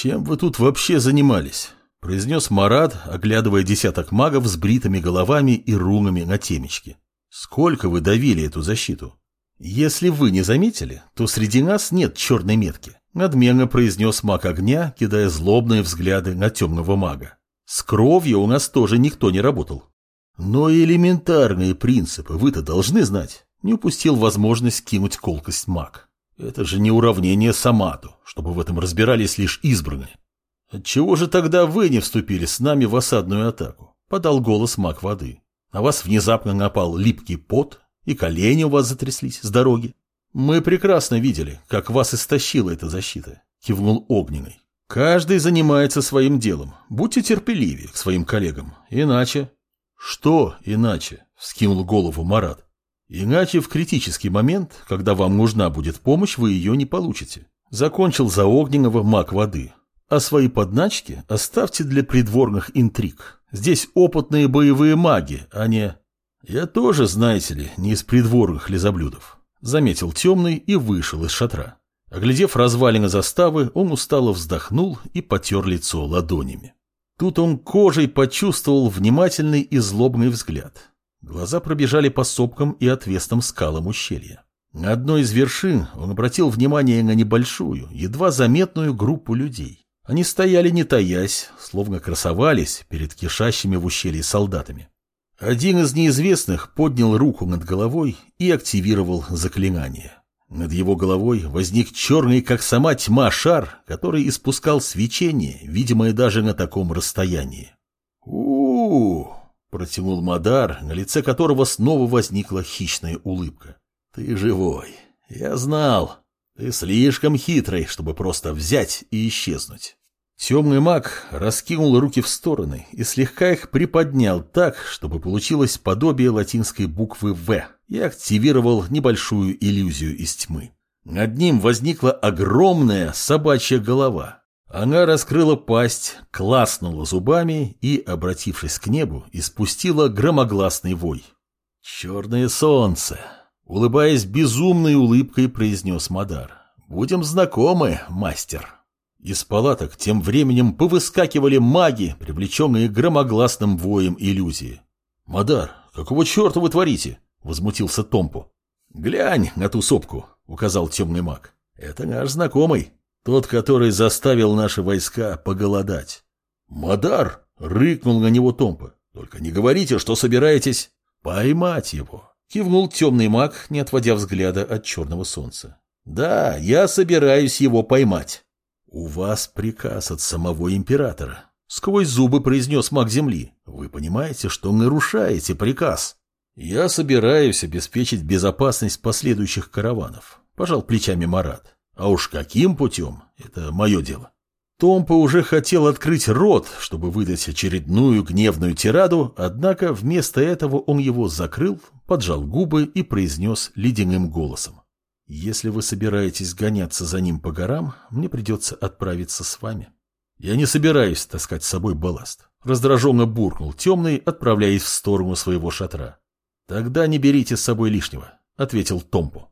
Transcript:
«Чем вы тут вообще занимались?» – произнес Марат, оглядывая десяток магов с бритыми головами и рунами на темечке. «Сколько вы давили эту защиту?» «Если вы не заметили, то среди нас нет черной метки», – надменно произнес маг огня, кидая злобные взгляды на темного мага. «С кровью у нас тоже никто не работал». «Но элементарные принципы вы-то должны знать», – не упустил возможность кинуть колкость маг. «Это же не уравнение Самату, чтобы в этом разбирались лишь избранные». «Отчего же тогда вы не вступили с нами в осадную атаку?» – подал голос маг воды. На вас внезапно напал липкий пот, и колени у вас затряслись с дороги. Мы прекрасно видели, как вас истощила эта защита, кивнул огненный. Каждый занимается своим делом. Будьте терпеливее к своим коллегам. Иначе... Что иначе? Вскинул голову Марат. Иначе в критический момент, когда вам нужна будет помощь, вы ее не получите. Закончил за огненного маг воды. А свои подначки оставьте для придворных интриг. Здесь опытные боевые маги, а не... Я тоже, знаете ли, не из придворных лизоблюдов. Заметил темный и вышел из шатра. Оглядев развалины заставы, он устало вздохнул и потер лицо ладонями. Тут он кожей почувствовал внимательный и злобный взгляд. Глаза пробежали по сопкам и отвесным скалам ущелья. На одной из вершин он обратил внимание на небольшую, едва заметную группу людей. Они стояли не таясь, словно красовались перед кишащими в ушелье солдатами. Один из неизвестных поднял руку над головой и активировал заклинание. Над его головой возник черный, как сама тьма, шар, который испускал свечение, видимое даже на таком расстоянии. у, -у, -у протянул Мадар, на лице которого снова возникла хищная улыбка. «Ты живой. Я знал. Ты слишком хитрый, чтобы просто взять и исчезнуть». Темный маг раскинул руки в стороны и слегка их приподнял так, чтобы получилось подобие латинской буквы «В» и активировал небольшую иллюзию из тьмы. Над ним возникла огромная собачья голова. Она раскрыла пасть, класнула зубами и, обратившись к небу, испустила громогласный вой. «Черное солнце!» — улыбаясь безумной улыбкой, произнес Мадар. «Будем знакомы, мастер!» Из палаток тем временем повыскакивали маги, привлеченные громогласным воем иллюзии. «Мадар, какого черта вы творите?» — возмутился Томпу. «Глянь на ту сопку», — указал темный маг. «Это наш знакомый, тот, который заставил наши войска поголодать». «Мадар!» — рыкнул на него Томпа. «Только не говорите, что собираетесь поймать его», — кивнул темный маг, не отводя взгляда от черного солнца. «Да, я собираюсь его поймать». «У вас приказ от самого императора», — сквозь зубы произнес маг Земли. «Вы понимаете, что нарушаете приказ?» «Я собираюсь обеспечить безопасность последующих караванов», — пожал плечами Марат. «А уж каким путем? Это мое дело». Томпа уже хотел открыть рот, чтобы выдать очередную гневную тираду, однако вместо этого он его закрыл, поджал губы и произнес ледяным голосом. Если вы собираетесь гоняться за ним по горам, мне придется отправиться с вами. Я не собираюсь таскать с собой балласт. Раздраженно буркнул темный, отправляясь в сторону своего шатра. Тогда не берите с собой лишнего, ответил Томпо.